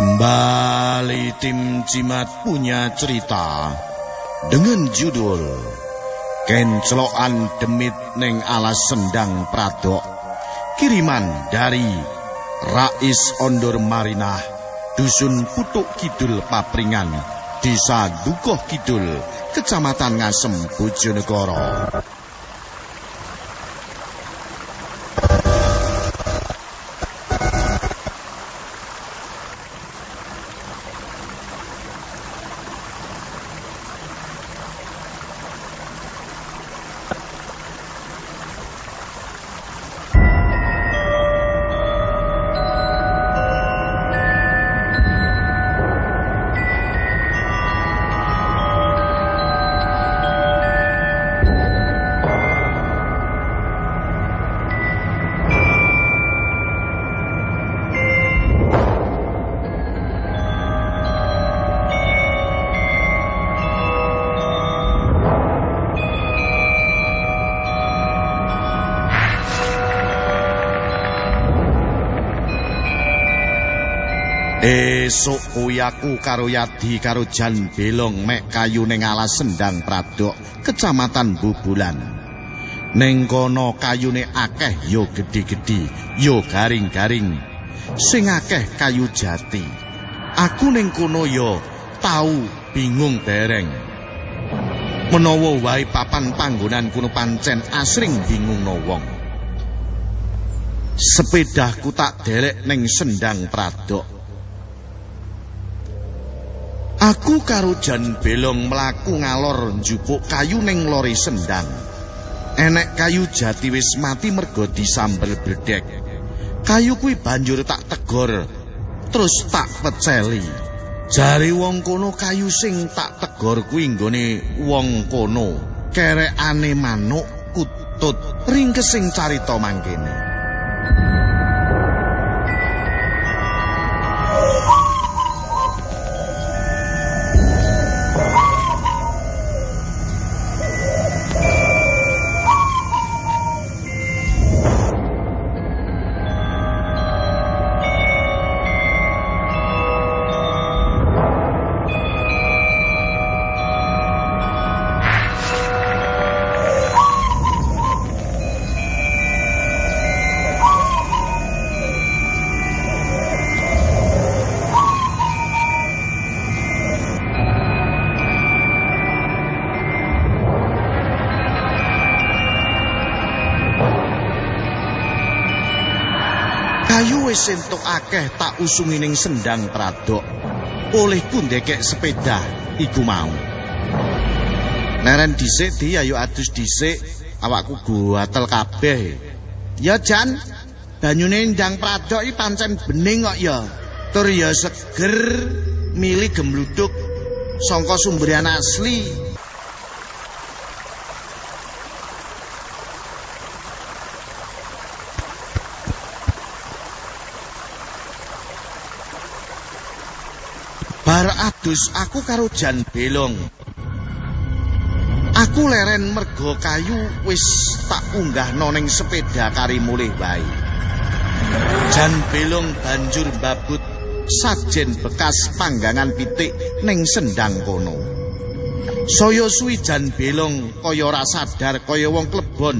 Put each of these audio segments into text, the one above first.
Kembali tim Cimat punya cerita dengan judul Kencelokan Demit Neng Alas Sendang Pradok. Kiriman dari Rais Ondor Marinah Dusun Putuk Kidul Papringan Desa Dukoh Kidul Kecamatan Ngasem Bojonegoro Esuk kuwi aku karo Yadi karo Jan Belong mek kayu ning alas sendang Pradok, Kecamatan Bubulan. Ning kono kayune akeh yo gedhi-gedhi, yo garing-garing. Sing akeh kayu jati. Aku ning kono yo tau bingung dereng. Menawa wae papan panggonan kuno pancen asring bingung no wong. Sepedahku tak derek ning sendang Pradok. Aku karo Jan Belong mlaku ngalor njupuk kayu ning lori sendang. Enek kayu jati wis mati mergo disambel bledek. Kayu kuwi banjur tak tegor terus tak peceli. Jari wong kono kayu sing tak tegor kuwi nggone wong kono. Kerekane manuk kutut ringkesing carita mangkene. Kayu wis entuk akeh tak usungi ning sendang pradok. Olehku ndekek sepeda iku mau. Leren dhisik di ayo adus dhisik awakku gatel kabeh. Ya Jan, banyune ndang pradok iki pancen bening kok ya. Tur ya seger mili gemluduk sangka sumberan asli. Bar adus aku karo Jan Belong. Aku leren mergo kayu wis tak unggah ning sepeda kari mulih wae. Jan Belong banjur babut sajen bekas panggangan pitik ning sendang kono. Saya suwi Jan Belong kaya ora sadar kaya wong klebon.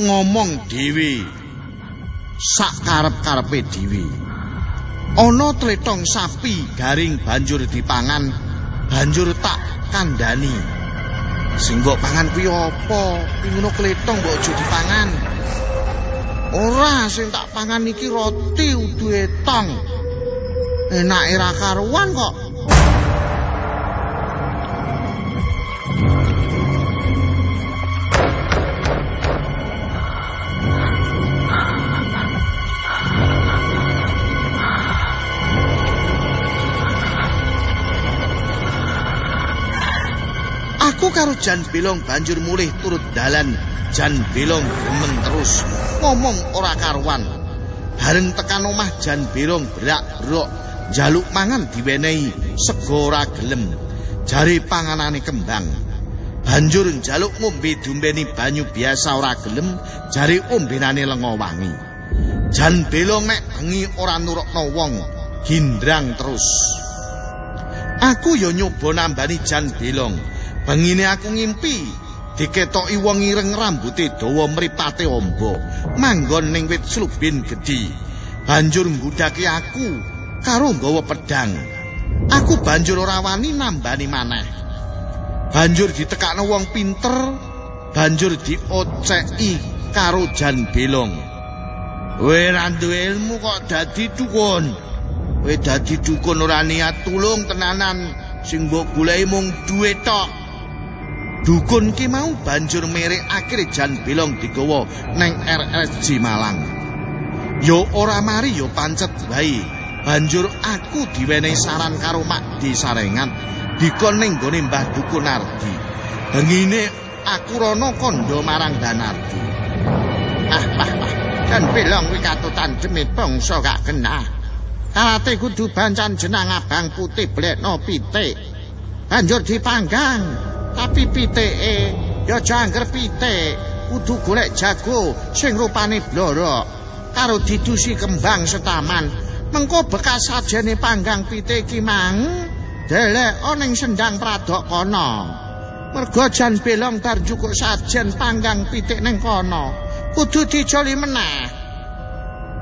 Ngomong dhewe sak karep-karepe dhewe. Ana tletong sapi garing banjur dipangan, banjur tak kandhani. Sing mbok pangan kuwi apa? Ngono tletong mbok aja dipangan. Ora sing tak pangan iki roti uduhe tong. Enake ra karuan kok. Karo Jan Belong banjur mulih turut dalan. Jan Belong gemen terus ngomong ora karuan. Bareng tekan omah Jan Belong berak-berok njaluk mangan diwenehi sego ora gelem. Jari panganane kembang. Banjur njaluk ngombe dumbeni banyu biasa ora gelem, jari ombenane lengo wangi. Jan belong nek bengi ora nurukno wong, gindrang terus. Aku yo nyoba nambani jan belong. Bengine aku ngimpi diketoki wong ireng rambuté dawa mripate ombo, manggon ning wit slubin gedhi. Banjur nggudhake aku karo nggawa pedang. Aku banjur ora wani nambani maneh. Banjur ditekakno wong pinter, banjur dioceki karo jan belong. Kowe ra ilmu kok dadi dukun. Kowe dadi dukun ora niat tulung tenanan sing mbok goleki mung dhuwit tok. Dukun ki mau banjur merek akhir jan belong digawa neng RSJ Malang. Yo ora mari yo pancet bae. Banjur aku diwenehi saran karo Mak Di Sarengan dikon ning gone Mbah Dukun Ardi. Bengine aku rono kondo marang Danardi. Ah, ah, ah. dan belong kuwi katutan demi bangsa gak kena. Karate kudu bancan jenang abang putih blekno pitik. Banjur dipanggang, tapi pitike ya jangger pitik, kudu golek jago sing rupane blorok. Karo didusi kembang setaman, mengko bekas sajene panggang pitik ki mang delek oning sendang pradok kono. Mergo jan belong bar cukup sajen panggang pitik ning kono. kudu dicoli meneh.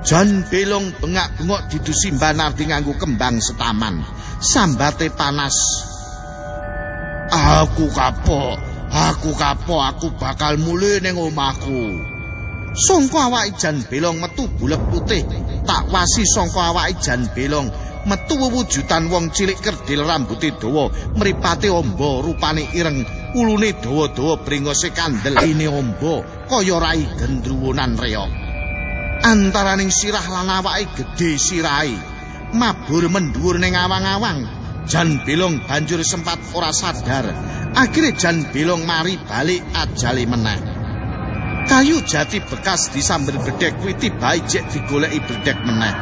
Jan belong bengak-bengok didusi mbanarti nganggo kembang setaman. Sambate panas. Aku kapok, aku kapok, aku bakal mulih ning omahku. Songko awak jan belong metu bulek putih. Tak wasi songko awak jan belong metu wujudan wong cilik kerdil rambuté dawa, mripate ombo rupane ireng ulune dawa-dawa bringose kandel ini ombo kaya rai gendruwonan reok antaraning sirah lan awake gedhe sirahe mabur mendhuwur ning awang-awang jan belong banjur sempat ora sadar. Akhire jan belong mari balik ajali meneh. Kayu jati bekas disamber bedek kuwi tibae jek digoleki bedek meneh.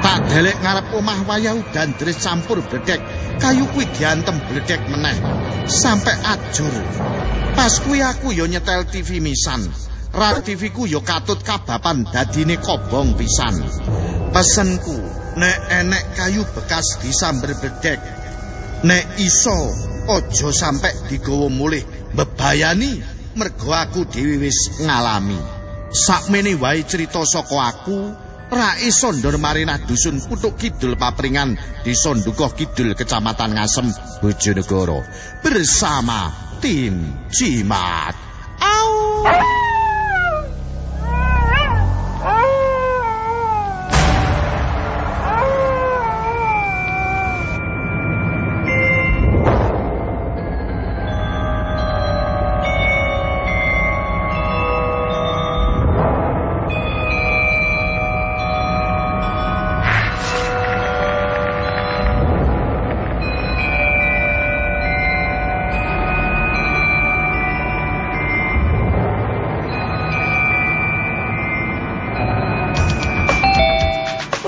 Tak delek ngarep omah wayah dan dres campur bedek kayu kuwi diantem bledek meneh. Sampai ajur. Pas kuwi aku yo nyetel TV misan. Rak TV ku yo katut kabapan dadine kobong pisan. Pesenku nek enek kayu bekas disamber bedek nek iso ojo sampai digawa mulih bebayani mergo aku dhewe wis ngalami sakmene wae cerita saka aku Rai Sondor Marinah Dusun Putuk Kidul Papringan di Sondukoh Kidul Kecamatan Ngasem Bojonegoro bersama tim Cimat.